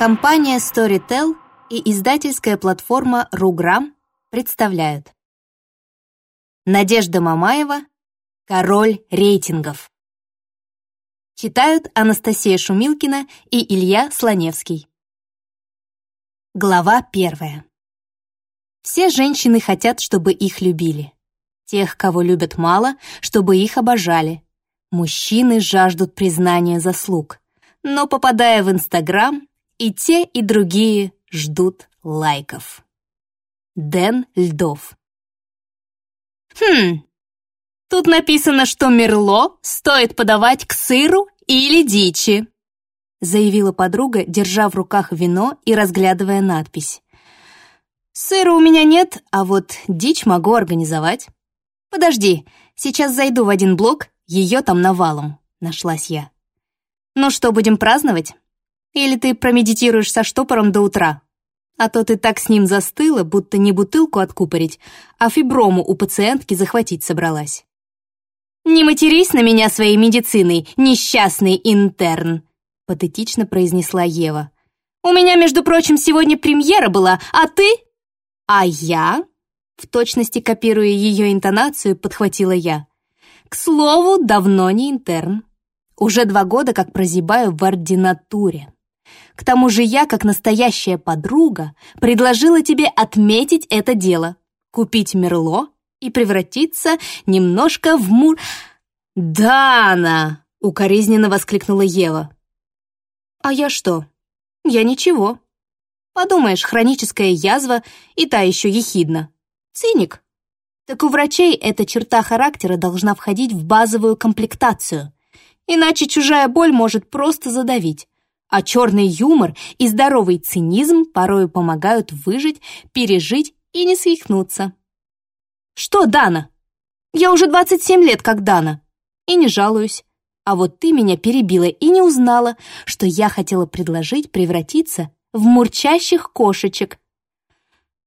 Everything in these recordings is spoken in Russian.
Компания Storytel и издательская платформа Руграм представляют Надежда Мамаева «Король рейтингов» Читают Анастасия Шумилкина и Илья Слоневский Глава первая Все женщины хотят, чтобы их любили. Тех, кого любят мало, чтобы их обожали. Мужчины жаждут признания заслуг. Но, попадая в Инстаграм, и те, и другие ждут лайков. Дэн Льдов Хм, тут написано, что мерло стоит подавать к сыру или дичи, заявила подруга, держа в руках вино и разглядывая надпись. Сыра у меня нет, а вот дичь могу организовать. Подожди, сейчас зайду в один блок, ее там навалом, нашлась я. Ну что, будем праздновать? Или ты промедитируешь со штопором до утра? А то ты так с ним застыла, будто не бутылку откупорить, а фиброму у пациентки захватить собралась. «Не матерись на меня своей медициной, несчастный интерн!» патетично произнесла Ева. «У меня, между прочим, сегодня премьера была, а ты?» «А я?» В точности копируя ее интонацию, подхватила я. «К слову, давно не интерн. Уже два года как прозябаю в ординатуре. К тому же я, как настоящая подруга, предложила тебе отметить это дело, купить мерло и превратиться немножко в мур... «Дана!» — укоризненно воскликнула Ева. «А я что? Я ничего. Подумаешь, хроническая язва и та еще ехидна. Циник. Так у врачей эта черта характера должна входить в базовую комплектацию. Иначе чужая боль может просто задавить а черный юмор и здоровый цинизм порою помогают выжить, пережить и не свихнуться. Что, Дана? Я уже 27 лет как Дана. И не жалуюсь. А вот ты меня перебила и не узнала, что я хотела предложить превратиться в мурчащих кошечек.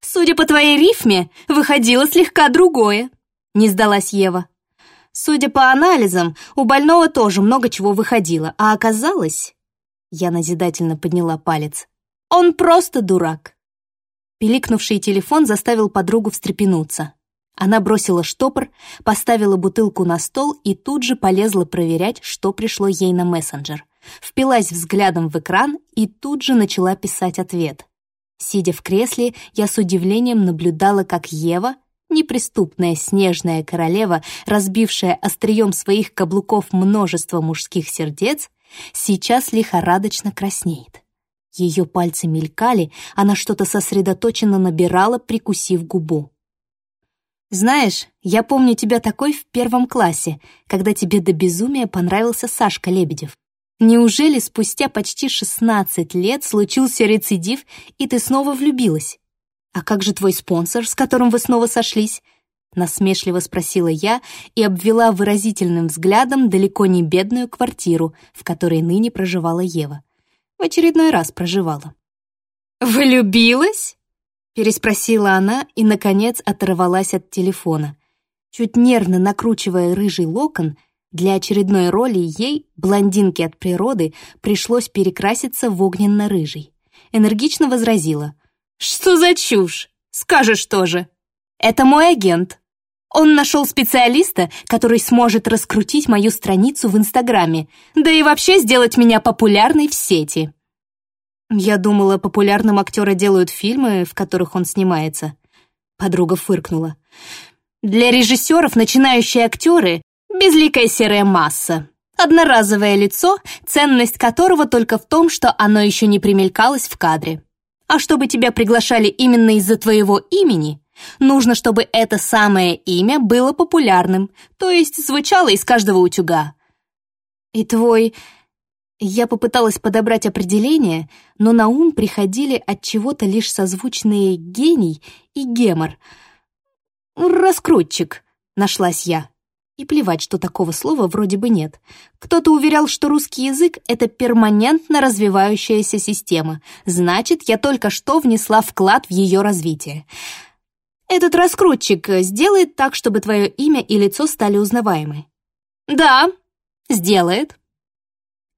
Судя по твоей рифме, выходило слегка другое. Не сдалась Ева. Судя по анализам, у больного тоже много чего выходило, а оказалось, я назидательно подняла палец. «Он просто дурак!» Пиликнувший телефон заставил подругу встрепенуться. Она бросила штопор, поставила бутылку на стол и тут же полезла проверять, что пришло ей на мессенджер. Впилась взглядом в экран и тут же начала писать ответ. Сидя в кресле, я с удивлением наблюдала, как Ева, неприступная снежная королева, разбившая острием своих каблуков множество мужских сердец, сейчас лихорадочно краснеет. Ее пальцы мелькали, она что-то сосредоточенно набирала, прикусив губу. «Знаешь, я помню тебя такой в первом классе, когда тебе до безумия понравился Сашка Лебедев. Неужели спустя почти 16 лет случился рецидив, и ты снова влюбилась? А как же твой спонсор, с которым вы снова сошлись? Насмешливо спросила я и обвела выразительным взглядом далеко не бедную квартиру, в которой ныне проживала Ева. В очередной раз проживала. «Влюбилась?» Переспросила она и, наконец, оторвалась от телефона. Чуть нервно накручивая рыжий локон, для очередной роли ей, блондинке от природы, пришлось перекраситься в огненно-рыжий. Энергично возразила. «Что за чушь? Скажешь тоже. Это мой агент, он нашел специалиста, который сможет раскрутить мою страницу в Инстаграме, да и вообще сделать меня популярной в сети. Я думала, популярным актера делают фильмы, в которых он снимается. Подруга фыркнула. Для режиссеров начинающие актеры — безликая серая масса. Одноразовое лицо, ценность которого только в том, что оно еще не примелькалось в кадре. А чтобы тебя приглашали именно из-за твоего имени — Нужно, чтобы это самое имя было популярным, то есть звучало из каждого утюга. И твой... Я попыталась подобрать определение, но на ум приходили от чего-то лишь созвучные «гений» и «гемор». «Раскрутчик», — нашлась я. И плевать, что такого слова вроде бы нет. Кто-то уверял, что русский язык — это перманентно развивающаяся система. Значит, я только что внесла вклад в ее развитие. Этот раскрутчик сделает так, чтобы твое имя и лицо стали узнаваемы. Да, сделает.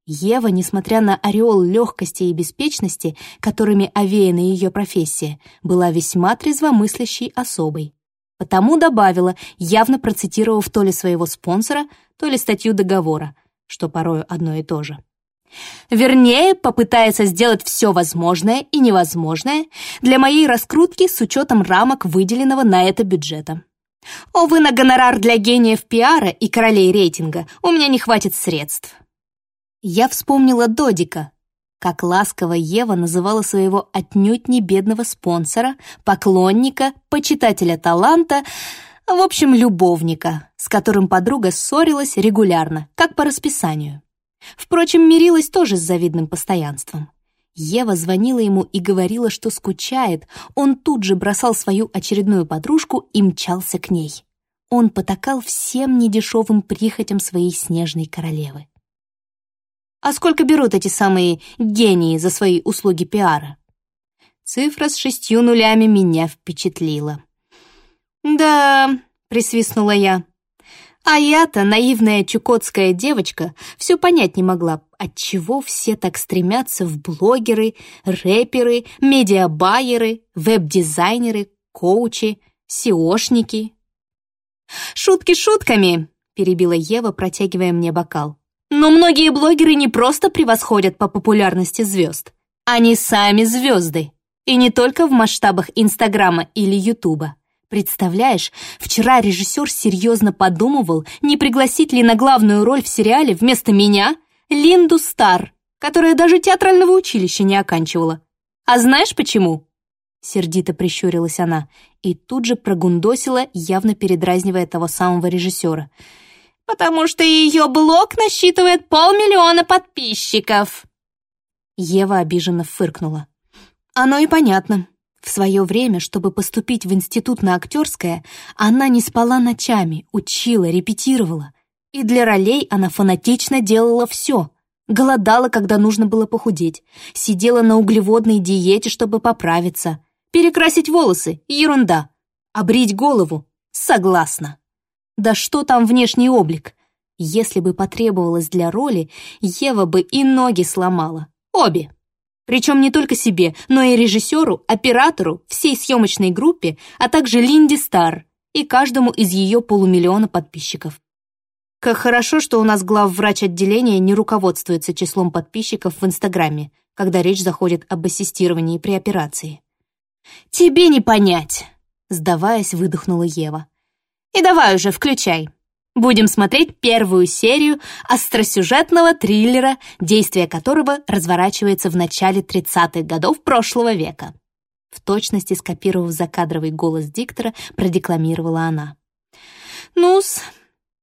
Ева, несмотря на ореол легкости и беспечности, которыми овеяна ее профессия, была весьма трезвомыслящей особой. Потому добавила, явно процитировав то ли своего спонсора, то ли статью договора, что порою одно и то же. Вернее, попытается сделать все возможное и невозможное для моей раскрутки с учетом рамок выделенного на это бюджета. Увы, на гонорар для гениев пиара и королей рейтинга у меня не хватит средств. Я вспомнила Додика, как ласково Ева называла своего отнюдь не бедного спонсора, поклонника, почитателя таланта, в общем, любовника, с которым подруга ссорилась регулярно, как по расписанию. Впрочем, мирилась тоже с завидным постоянством. Ева звонила ему и говорила, что скучает. Он тут же бросал свою очередную подружку и мчался к ней. Он потакал всем недешевым прихотям своей снежной королевы. А сколько берут эти самые гении за свои услуги пиара? Цифра с шестью нулями меня впечатлила. «Да», — присвистнула я, а я-то, наивная чукотская девочка, все понять не могла, отчего все так стремятся в блогеры, рэперы, медиабайеры, веб-дизайнеры, коучи, сеошники. «Шутки шутками!» — перебила Ева, протягивая мне бокал. «Но многие блогеры не просто превосходят по популярности звезд. Они сами звезды. И не только в масштабах Инстаграма или Ютуба. Представляешь, вчера режиссер серьезно подумывал, не пригласить ли на главную роль в сериале вместо меня Линду Стар, которая даже театрального училища не оканчивала. А знаешь почему?» Сердито прищурилась она и тут же прогундосила, явно передразнивая того самого режиссера. «Потому что ее блог насчитывает полмиллиона подписчиков!» Ева обиженно фыркнула. «Оно и понятно. В свое время, чтобы поступить в институт на актерское, она не спала ночами, учила, репетировала. И для ролей она фанатично делала все. Голодала, когда нужно было похудеть. Сидела на углеводной диете, чтобы поправиться. Перекрасить волосы — ерунда. Обрить голову — согласна. Да что там внешний облик? Если бы потребовалось для роли, Ева бы и ноги сломала. Обе. Причем не только себе, но и режиссеру, оператору, всей съемочной группе, а также Линди Стар и каждому из ее полумиллиона подписчиков. Как хорошо, что у нас главврач отделения не руководствуется числом подписчиков в Инстаграме, когда речь заходит об ассистировании при операции. «Тебе не понять!» — сдаваясь, выдохнула Ева. «И давай уже, включай!» Будем смотреть первую серию остросюжетного триллера, действие которого разворачивается в начале 30-х годов прошлого века. В точности скопировав закадровый голос диктора, продекламировала она. «Ну-с,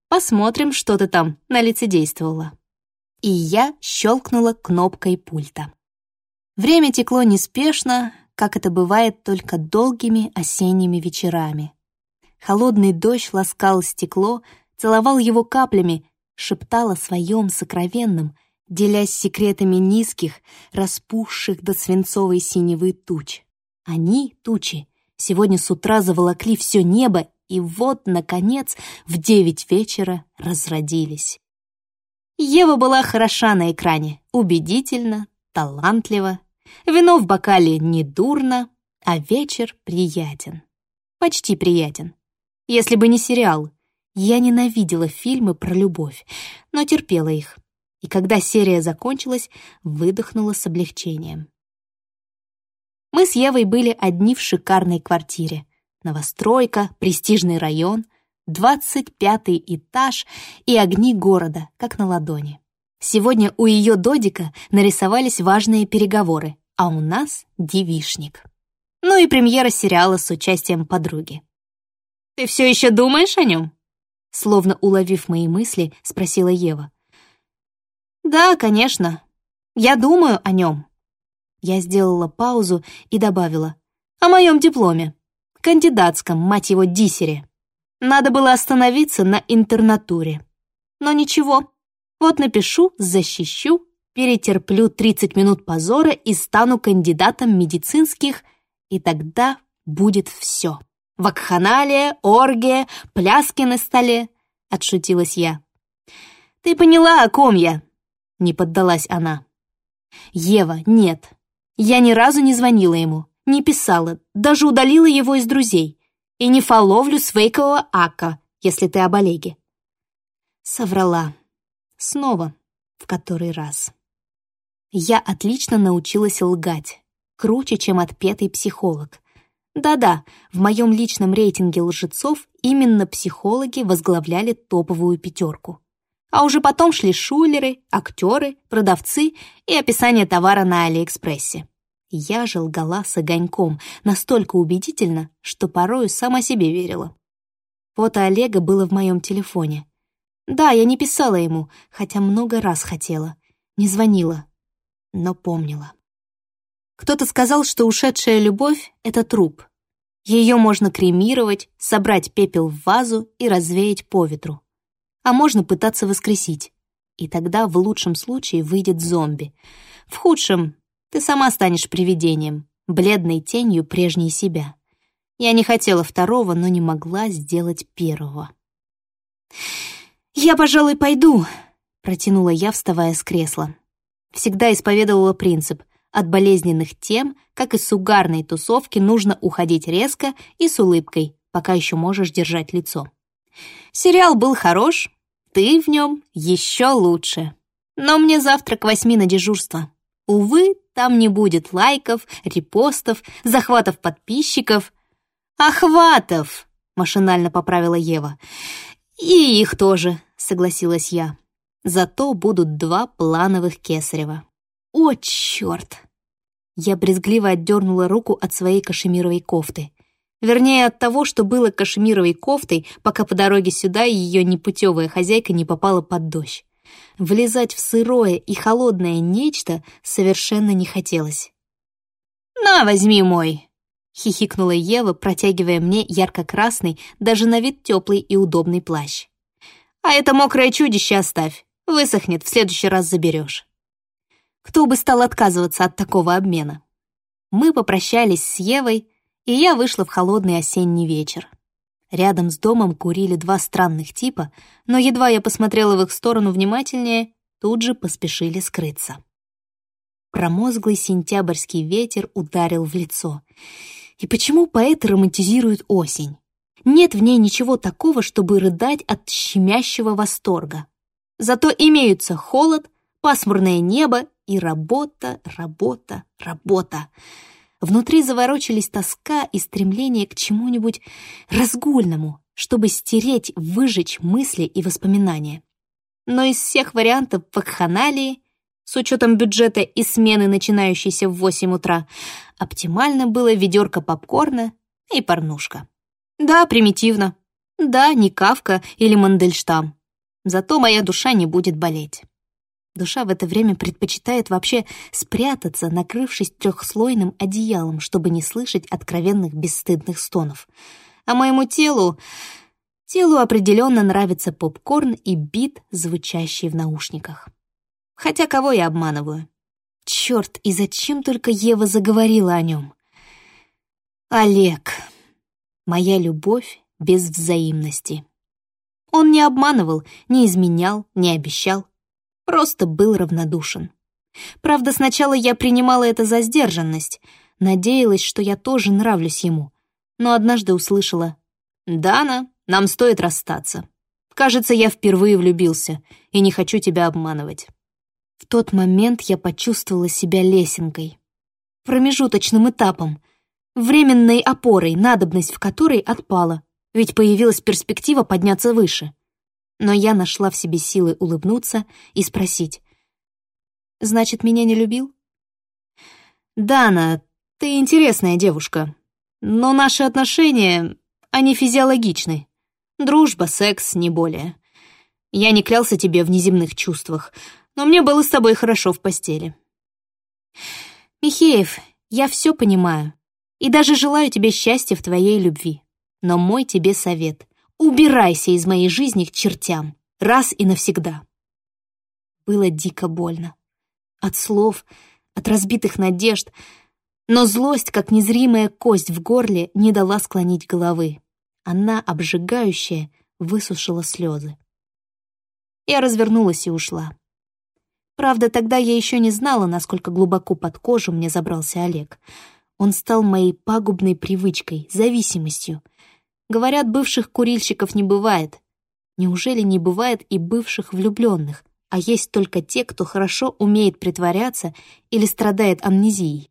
посмотрим, что ты там налицедействовала». И я щелкнула кнопкой пульта. Время текло неспешно, как это бывает только долгими осенними вечерами. Холодный дождь ласкал стекло, целовал его каплями, шептал о своем сокровенном, делясь секретами низких, распухших до свинцовой синевы туч. Они, тучи, сегодня с утра заволокли все небо, и вот, наконец, в девять вечера разродились. Ева была хороша на экране, убедительно, талантливо. Вино в бокале не дурно, а вечер приятен. Почти приятен. Если бы не сериал — я ненавидела фильмы про любовь, но терпела их. И когда серия закончилась, выдохнула с облегчением. Мы с Евой были одни в шикарной квартире. Новостройка, престижный район, 25 этаж и огни города, как на ладони. Сегодня у ее додика нарисовались важные переговоры, а у нас — девишник. Ну и премьера сериала с участием подруги. «Ты все еще думаешь о нем?» Словно уловив мои мысли, спросила Ева. «Да, конечно. Я думаю о нем». Я сделала паузу и добавила. «О моем дипломе. Кандидатском, мать его, диссере. Надо было остановиться на интернатуре. Но ничего. Вот напишу, защищу, перетерплю 30 минут позора и стану кандидатом медицинских, и тогда будет все». Вакханалия, оргия, пляски на столе», — отшутилась я. «Ты поняла, о ком я?» не поддалась она. «Ева, нет. Я ни разу не звонила ему, не писала, даже удалила его из друзей. И не фоловлю с фейкового ака, если ты об Олеге». Соврала. Снова, в который раз. Я отлично научилась лгать. Круче, чем отпетый психолог. Да-да, в моем личном рейтинге лжецов именно психологи возглавляли топовую пятерку. А уже потом шли шулеры, актеры, продавцы и описание товара на Алиэкспрессе. Я же лгала с огоньком настолько убедительно, что порою сама себе верила. Фото Олега было в моем телефоне. Да, я не писала ему, хотя много раз хотела. Не звонила, но помнила. Кто-то сказал, что ушедшая любовь — это труп. Ее можно кремировать, собрать пепел в вазу и развеять по ветру. А можно пытаться воскресить. И тогда в лучшем случае выйдет зомби. В худшем ты сама станешь привидением, бледной тенью прежней себя. Я не хотела второго, но не могла сделать первого. «Я, пожалуй, пойду», — протянула я, вставая с кресла. Всегда исповедовала принцип от болезненных тем, как и с угарной тусовки, нужно уходить резко и с улыбкой, пока еще можешь держать лицо. Сериал был хорош, ты в нем еще лучше. Но мне завтра к восьми на дежурство. Увы, там не будет лайков, репостов, захватов подписчиков. «Охватов!» — машинально поправила Ева. «И их тоже», — согласилась я. «Зато будут два плановых Кесарева». «О, черт!» Я брезгливо отдернула руку от своей кашемировой кофты. Вернее, от того, что было кашемировой кофтой, пока по дороге сюда ее непутевая хозяйка не попала под дождь. Влезать в сырое и холодное нечто совершенно не хотелось. «На, возьми мой!» — хихикнула Ева, протягивая мне ярко-красный, даже на вид теплый и удобный плащ. «А это мокрое чудище оставь, высохнет, в следующий раз заберешь». Кто бы стал отказываться от такого обмена? Мы попрощались с Евой, и я вышла в холодный осенний вечер. Рядом с домом курили два странных типа, но едва я посмотрела в их сторону внимательнее, тут же поспешили скрыться. Промозглый сентябрьский ветер ударил в лицо. И почему поэты романтизируют осень? Нет в ней ничего такого, чтобы рыдать от щемящего восторга. Зато имеются холод, пасмурное небо и работа, работа, работа. Внутри заворочились тоска и стремление к чему-нибудь разгульному, чтобы стереть, выжечь мысли и воспоминания. Но из всех вариантов вакханалии, с учетом бюджета и смены, начинающейся в 8 утра, оптимально было ведерко попкорна и порнушка. Да, примитивно. Да, не Кавка или Мандельштам. Зато моя душа не будет болеть. Душа в это время предпочитает вообще спрятаться, накрывшись трехслойным одеялом, чтобы не слышать откровенных бесстыдных стонов. А моему телу... Телу определенно нравится попкорн и бит, звучащий в наушниках. Хотя кого я обманываю? Черт, и зачем только Ева заговорила о нем? Олег. Моя любовь без взаимности. Он не обманывал, не изменял, не обещал просто был равнодушен. Правда, сначала я принимала это за сдержанность, надеялась, что я тоже нравлюсь ему, но однажды услышала «Дана, нам стоит расстаться. Кажется, я впервые влюбился и не хочу тебя обманывать». В тот момент я почувствовала себя лесенкой, промежуточным этапом, временной опорой, надобность в которой отпала, ведь появилась перспектива подняться выше но я нашла в себе силы улыбнуться и спросить. «Значит, меня не любил?» «Дана, ты интересная девушка, но наши отношения, они физиологичны. Дружба, секс, не более. Я не клялся тебе в неземных чувствах, но мне было с тобой хорошо в постели». «Михеев, я все понимаю и даже желаю тебе счастья в твоей любви, но мой тебе совет — Убирайся из моей жизни к чертям, раз и навсегда. Было дико больно. От слов, от разбитых надежд, но злость, как незримая кость в горле, не дала склонить головы. Она, обжигающая, высушила слезы. Я развернулась и ушла. Правда, тогда я еще не знала, насколько глубоко под кожу мне забрался Олег. Он стал моей пагубной привычкой, зависимостью. Говорят, бывших курильщиков не бывает. Неужели не бывает и бывших влюбленных, а есть только те, кто хорошо умеет притворяться или страдает амнезией?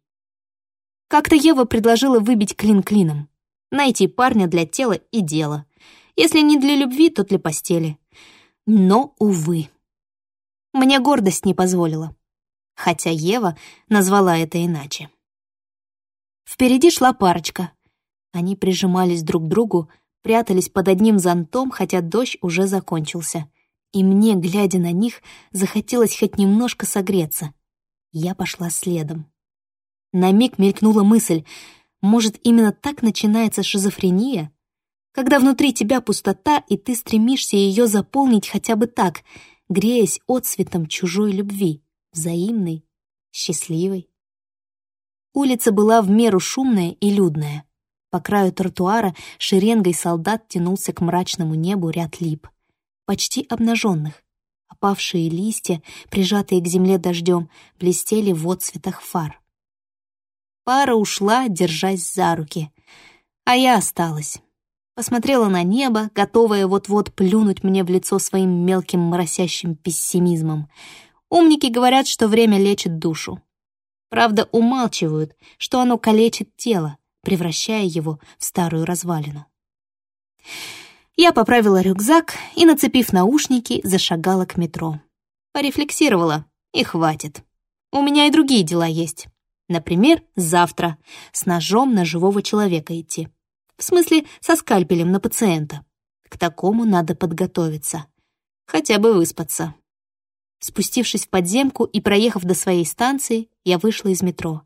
Как-то Ева предложила выбить клин клином. Найти парня для тела и дела. Если не для любви, то для постели. Но, увы. Мне гордость не позволила. Хотя Ева назвала это иначе. Впереди шла парочка. Они прижимались друг к другу, прятались под одним зонтом, хотя дождь уже закончился. И мне, глядя на них, захотелось хоть немножко согреться. Я пошла следом. На миг мелькнула мысль, может, именно так начинается шизофрения? Когда внутри тебя пустота, и ты стремишься ее заполнить хотя бы так, греясь отцветом чужой любви, взаимной, счастливой. Улица была в меру шумная и людная. По краю тротуара шеренгой солдат тянулся к мрачному небу ряд лип, почти обнаженных. Опавшие листья, прижатые к земле дождем, блестели в отцветах фар. Пара ушла, держась за руки, а я осталась. Посмотрела на небо, готовая вот-вот плюнуть мне в лицо своим мелким моросящим пессимизмом. Умники говорят, что время лечит душу. Правда, умалчивают, что оно калечит тело, превращая его в старую развалину. Я поправила рюкзак и, нацепив наушники, зашагала к метро. Порефлексировала, и хватит. У меня и другие дела есть. Например, завтра с ножом на живого человека идти. В смысле, со скальпелем на пациента. К такому надо подготовиться. Хотя бы выспаться. Спустившись в подземку и проехав до своей станции, я вышла из метро.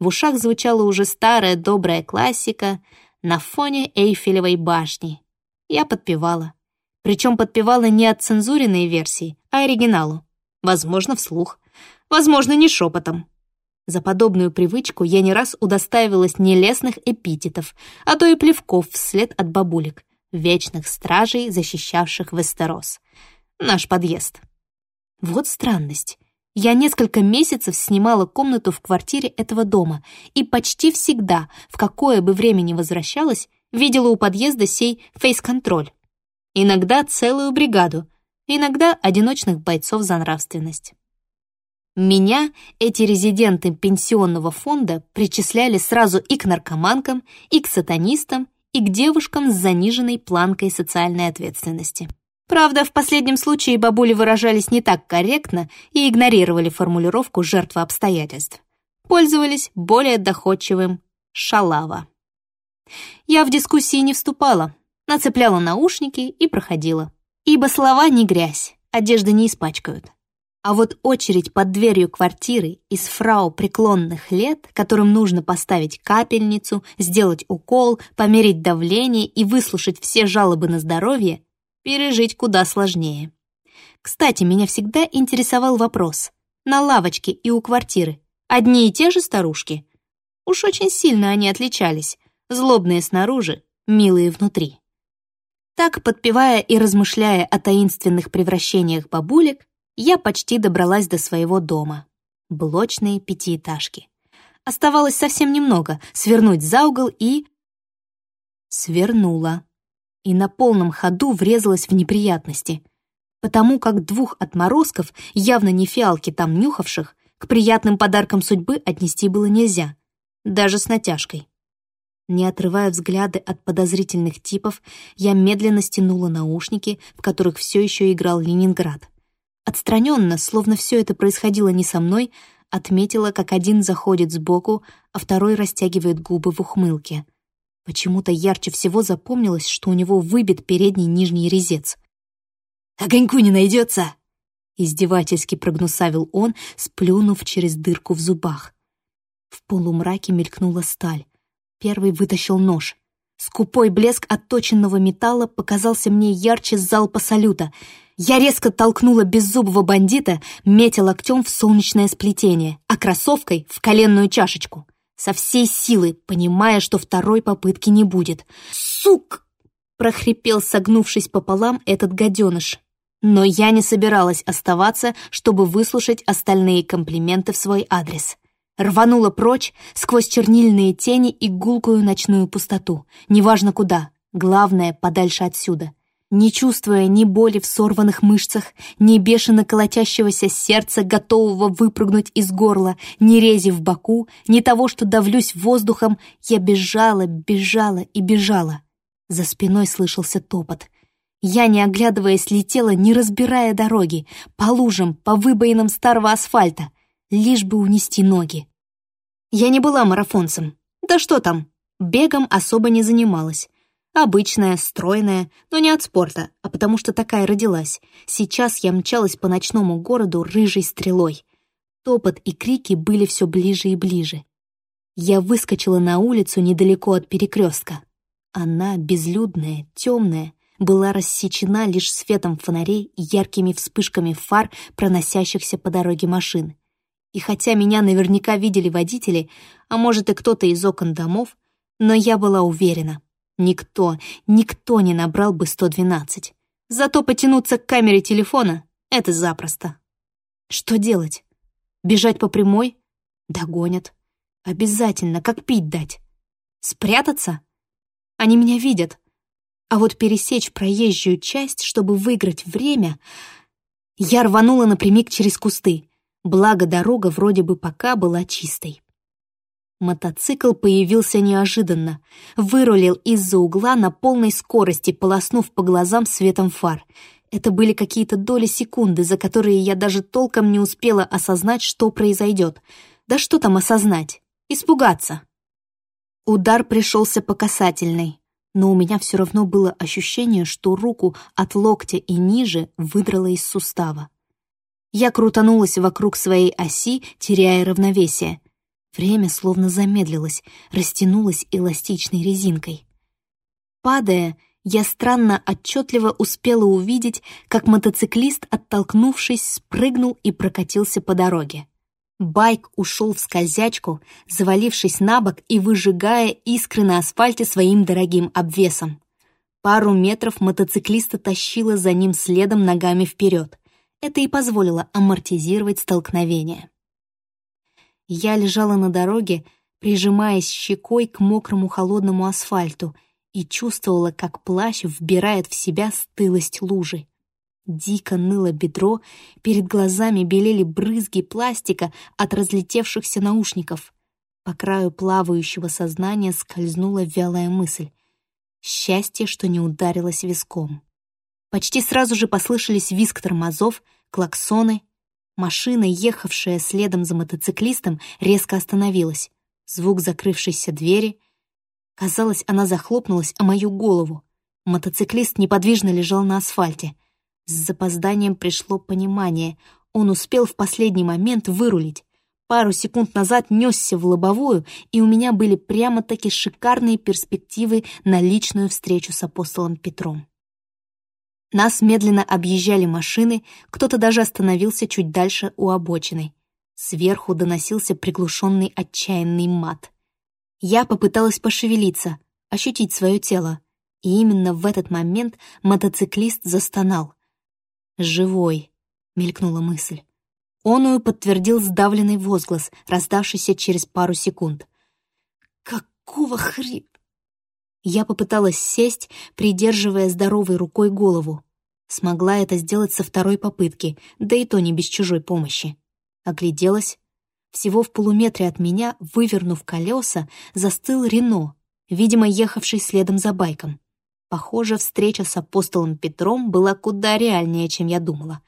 В ушах звучала уже старая добрая классика на фоне Эйфелевой башни. Я подпевала. Причем подпевала не от цензуренной версии, а оригиналу. Возможно, вслух. Возможно, не шепотом. За подобную привычку я не раз удостаивалась нелестных эпитетов, а то и плевков вслед от бабулек, вечных стражей, защищавших Вестерос. Наш подъезд. Вот странность. Я несколько месяцев снимала комнату в квартире этого дома и почти всегда, в какое бы время ни возвращалась, видела у подъезда сей фейс-контроль. Иногда целую бригаду, иногда одиночных бойцов за нравственность. Меня эти резиденты пенсионного фонда причисляли сразу и к наркоманкам, и к сатанистам, и к девушкам с заниженной планкой социальной ответственности. Правда, в последнем случае бабули выражались не так корректно и игнорировали формулировку «жертва обстоятельств». Пользовались более доходчивым «шалава». Я в дискуссии не вступала, нацепляла наушники и проходила. Ибо слова не грязь, одежды не испачкают. А вот очередь под дверью квартиры из фрау преклонных лет, которым нужно поставить капельницу, сделать укол, померить давление и выслушать все жалобы на здоровье, пережить куда сложнее. Кстати, меня всегда интересовал вопрос. На лавочке и у квартиры одни и те же старушки? Уж очень сильно они отличались, злобные снаружи, милые внутри. Так, подпевая и размышляя о таинственных превращениях бабулек, я почти добралась до своего дома. Блочные пятиэтажки. Оставалось совсем немного — свернуть за угол и... Свернула и на полном ходу врезалась в неприятности, потому как двух отморозков, явно не фиалки там нюхавших, к приятным подаркам судьбы отнести было нельзя, даже с натяжкой. Не отрывая взгляды от подозрительных типов, я медленно стянула наушники, в которых все еще играл Ленинград. Отстраненно, словно все это происходило не со мной, отметила, как один заходит сбоку, а второй растягивает губы в ухмылке — Почему-то ярче всего запомнилось, что у него выбит передний нижний резец. «Огоньку не найдется!» Издевательски прогнусавил он, сплюнув через дырку в зубах. В полумраке мелькнула сталь. Первый вытащил нож. Скупой блеск отточенного металла показался мне ярче залпа салюта. Я резко толкнула беззубого бандита, метя локтем в солнечное сплетение, а кроссовкой — в коленную чашечку со всей силы, понимая, что второй попытки не будет. «Сук!» — прохрипел, согнувшись пополам, этот гаденыш. Но я не собиралась оставаться, чтобы выслушать остальные комплименты в свой адрес. Рванула прочь сквозь чернильные тени и гулкую ночную пустоту. Неважно куда, главное — подальше отсюда. Не чувствуя ни боли в сорванных мышцах, ни бешено колотящегося сердца, готового выпрыгнуть из горла, ни рези в боку, ни того, что давлюсь воздухом, я бежала, бежала и бежала. За спиной слышался топот — я, не оглядываясь, летела, не разбирая дороги, по лужам, по выбоинам старого асфальта, лишь бы унести ноги. Я не была марафонцем. Да что там, бегом особо не занималась. Обычная, стройная, но не от спорта, а потому что такая родилась. Сейчас я мчалась по ночному городу рыжей стрелой. Топот и крики были все ближе и ближе. Я выскочила на улицу недалеко от перекрестка. Она безлюдная, темная, была рассечена лишь светом фонарей и яркими вспышками фар, проносящихся по дороге машин. И хотя меня наверняка видели водители, а может и кто-то из окон домов, но я была уверена, никто, никто не набрал бы 112. Зато потянуться к камере телефона — это запросто. Что делать? Бежать по прямой? Догонят. Обязательно, как пить дать. Спрятаться? Они меня видят. А вот пересечь проезжую часть, чтобы выиграть время... Я рванула напрямик через кусты, благо дорога вроде бы пока была чистой. Мотоцикл появился неожиданно, вырулил из-за угла на полной скорости, полоснув по глазам светом фар. Это были какие-то доли секунды, за которые я даже толком не успела осознать, что произойдет. Да что там осознать? Испугаться. Удар пришелся по касательной но у меня все равно было ощущение, что руку от локтя и ниже выдрала из сустава. Я крутанулась вокруг своей оси, теряя равновесие. Время словно замедлилось, растянулось эластичной резинкой. Падая, я странно отчетливо успела увидеть, как мотоциклист, оттолкнувшись, спрыгнул и прокатился по дороге. Байк ушел в скользячку, завалившись на бок и выжигая искры на асфальте своим дорогим обвесом. Пару метров мотоциклиста тащило за ним следом ногами вперед. Это и позволило амортизировать столкновение. Я лежала на дороге, прижимаясь щекой к мокрому холодному асфальту и чувствовала, как плащ вбирает в себя стылость лужи. Дико ныло бедро, перед глазами белели брызги пластика от разлетевшихся наушников. По краю плавающего сознания скользнула вялая мысль. Счастье, что не ударилось виском. Почти сразу же послышались визг тормозов, клаксоны. Машина, ехавшая следом за мотоциклистом, резко остановилась. Звук закрывшейся двери. Казалось, она захлопнулась о мою голову. Мотоциклист неподвижно лежал на асфальте — с запозданием пришло понимание. Он успел в последний момент вырулить. Пару секунд назад несся в лобовую, и у меня были прямо-таки шикарные перспективы на личную встречу с апостолом Петром. Нас медленно объезжали машины, кто-то даже остановился чуть дальше у обочины. Сверху доносился приглушенный отчаянный мат. Я попыталась пошевелиться, ощутить свое тело, и именно в этот момент мотоциклист застонал. «Живой», — мелькнула мысль. Оную подтвердил сдавленный возглас, раздавшийся через пару секунд. «Какого хри...» Я попыталась сесть, придерживая здоровой рукой голову. Смогла это сделать со второй попытки, да и то не без чужой помощи. Огляделась. Всего в полуметре от меня, вывернув колеса, застыл Рено, видимо, ехавший следом за байком. Похоже, встреча с апостолом Петром была куда реальнее, чем я думала.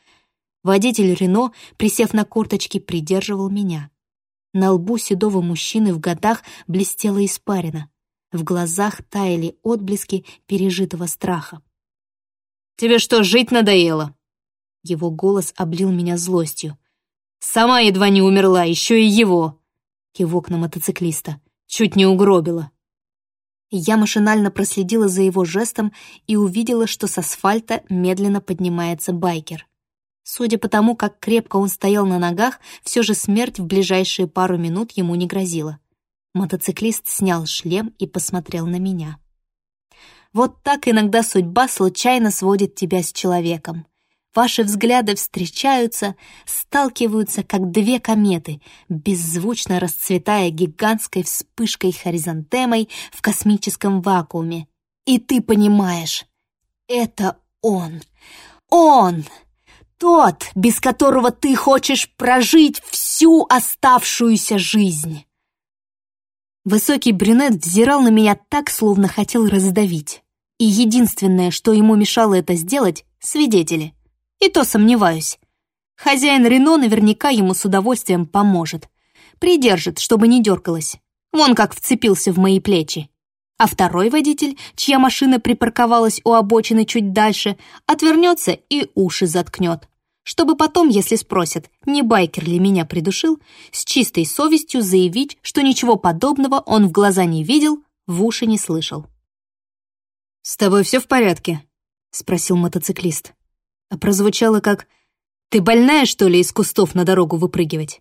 Водитель Рено, присев на корточки, придерживал меня. На лбу седого мужчины в годах блестела испарина. В глазах таяли отблески пережитого страха. «Тебе что, жить надоело?» Его голос облил меня злостью. «Сама едва не умерла, еще и его!» Кивок на мотоциклиста. «Чуть не угробила». Я машинально проследила за его жестом и увидела, что с асфальта медленно поднимается байкер. Судя по тому, как крепко он стоял на ногах, все же смерть в ближайшие пару минут ему не грозила. Мотоциклист снял шлем и посмотрел на меня. Вот так иногда судьба случайно сводит тебя с человеком. Ваши взгляды встречаются, сталкиваются, как две кометы, беззвучно расцветая гигантской вспышкой хоризонтемой в космическом вакууме. И ты понимаешь, это он. Он! Тот, без которого ты хочешь прожить всю оставшуюся жизнь. Высокий брюнет взирал на меня так, словно хотел раздавить. И единственное, что ему мешало это сделать — свидетели — и то сомневаюсь. Хозяин Рено наверняка ему с удовольствием поможет. Придержит, чтобы не дергалось. Вон как вцепился в мои плечи. А второй водитель, чья машина припарковалась у обочины чуть дальше, отвернется и уши заткнет. Чтобы потом, если спросят, не байкер ли меня придушил, с чистой совестью заявить, что ничего подобного он в глаза не видел, в уши не слышал. «С тобой все в порядке?» — спросил мотоциклист а прозвучало как «Ты больная, что ли, из кустов на дорогу выпрыгивать?»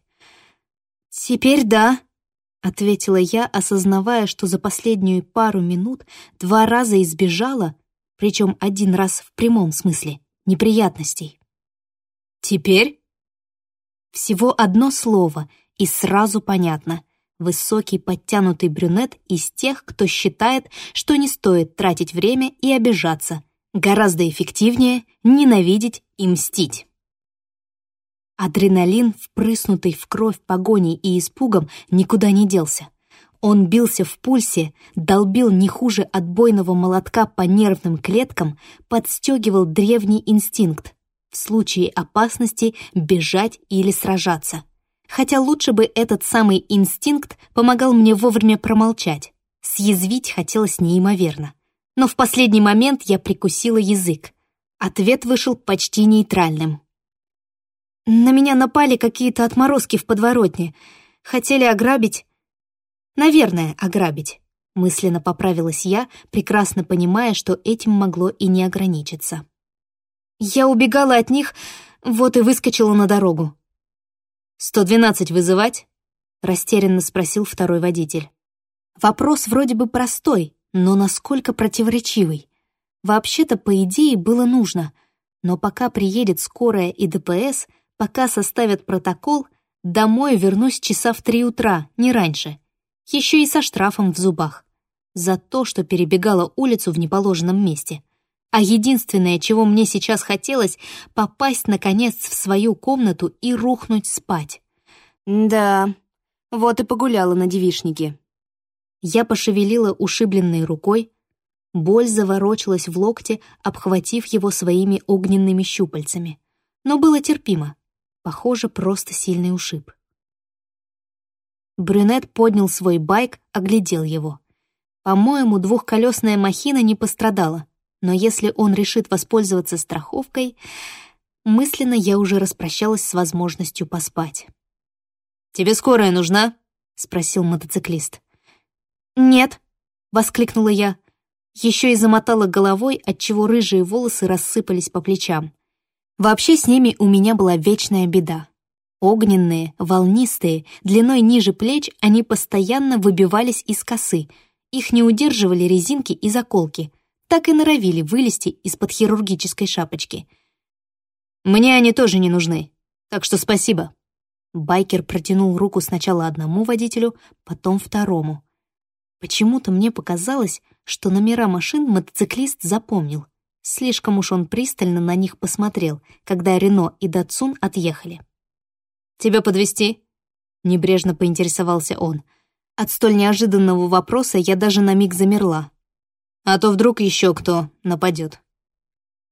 «Теперь да», — ответила я, осознавая, что за последнюю пару минут два раза избежала, причем один раз в прямом смысле, неприятностей. «Теперь?» Всего одно слово, и сразу понятно. Высокий подтянутый брюнет из тех, кто считает, что не стоит тратить время и обижаться — Гораздо эффективнее ненавидеть и мстить. Адреналин, впрыснутый в кровь погоней и испугом, никуда не делся. Он бился в пульсе, долбил не хуже отбойного молотка по нервным клеткам, подстегивал древний инстинкт в случае опасности бежать или сражаться. Хотя лучше бы этот самый инстинкт помогал мне вовремя промолчать. Съязвить хотелось неимоверно но в последний момент я прикусила язык. Ответ вышел почти нейтральным. На меня напали какие-то отморозки в подворотне. Хотели ограбить... Наверное, ограбить. Мысленно поправилась я, прекрасно понимая, что этим могло и не ограничиться. Я убегала от них, вот и выскочила на дорогу. «112 вызывать?» — растерянно спросил второй водитель. Вопрос вроде бы простой, но насколько противоречивый. Вообще-то, по идее, было нужно, но пока приедет скорая и ДПС, пока составят протокол, домой вернусь часа в три утра, не раньше. Еще и со штрафом в зубах. За то, что перебегала улицу в неположенном месте. А единственное, чего мне сейчас хотелось, попасть, наконец, в свою комнату и рухнуть спать. Да, вот и погуляла на девишнике. Я пошевелила ушибленной рукой. Боль заворочилась в локте, обхватив его своими огненными щупальцами. Но было терпимо. Похоже, просто сильный ушиб. Брюнет поднял свой байк, оглядел его. По-моему, двухколесная махина не пострадала, но если он решит воспользоваться страховкой, мысленно я уже распрощалась с возможностью поспать. «Тебе скорая нужна?» — спросил мотоциклист. «Нет», — воскликнула я. Еще и замотала головой, отчего рыжие волосы рассыпались по плечам. Вообще с ними у меня была вечная беда. Огненные, волнистые, длиной ниже плеч, они постоянно выбивались из косы. Их не удерживали резинки и заколки. Так и норовили вылезти из-под хирургической шапочки. «Мне они тоже не нужны, так что спасибо». Байкер протянул руку сначала одному водителю, потом второму. Почему-то мне показалось, что номера машин мотоциклист запомнил. Слишком уж он пристально на них посмотрел, когда Рено и Датсун отъехали. «Тебя подвести? небрежно поинтересовался он. От столь неожиданного вопроса я даже на миг замерла. А то вдруг еще кто нападет.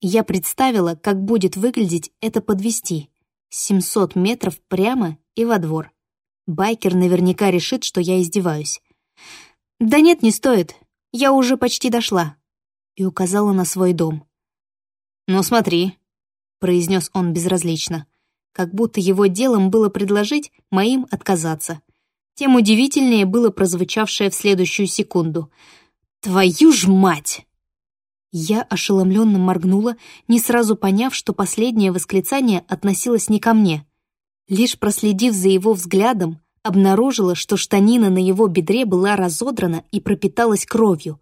Я представила, как будет выглядеть это подвести. 700 метров прямо и во двор. Байкер наверняка решит, что я издеваюсь. «Да нет, не стоит. Я уже почти дошла», и указала на свой дом. «Ну смотри», — произнес он безразлично, как будто его делом было предложить моим отказаться. Тем удивительнее было прозвучавшее в следующую секунду. «Твою ж мать!» Я ошеломленно моргнула, не сразу поняв, что последнее восклицание относилось не ко мне. Лишь проследив за его взглядом, обнаружила, что штанина на его бедре была разодрана и пропиталась кровью.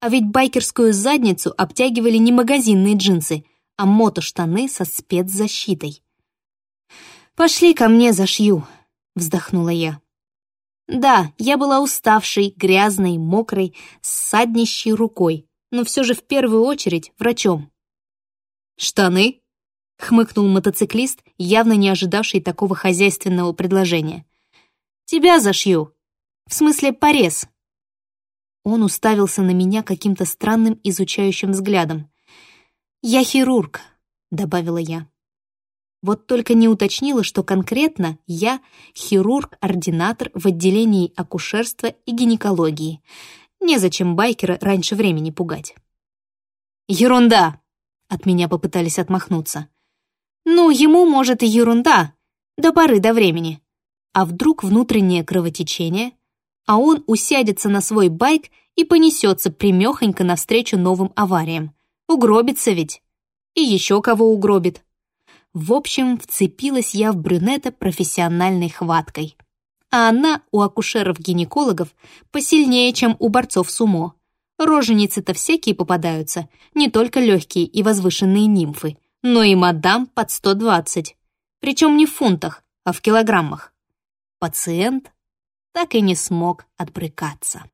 А ведь байкерскую задницу обтягивали не магазинные джинсы, а мотоштаны со спецзащитой. «Пошли ко мне, зашью», — вздохнула я. Да, я была уставшей, грязной, мокрой, с саднищей рукой, но все же в первую очередь врачом. «Штаны?» — хмыкнул мотоциклист, явно не ожидавший такого хозяйственного предложения. «Тебя зашью. В смысле, порез». Он уставился на меня каким-то странным изучающим взглядом. «Я хирург», — добавила я. Вот только не уточнила, что конкретно я хирург-ординатор в отделении акушерства и гинекологии. Незачем байкера раньше времени пугать. «Ерунда!» — от меня попытались отмахнуться. «Ну, ему, может, и ерунда, до поры до времени. А вдруг внутреннее кровотечение, а он усядется на свой байк и понесется примехонько навстречу новым авариям. Угробится ведь. И еще кого угробит. В общем, вцепилась я в брюнета профессиональной хваткой. А она у акушеров-гинекологов посильнее, чем у борцов сумо. Роженицы-то всякие попадаются, не только легкие и возвышенные нимфы, но и мадам под 120. Причем не в фунтах, а в килограммах. Пациент так и не смог отбрыкаться.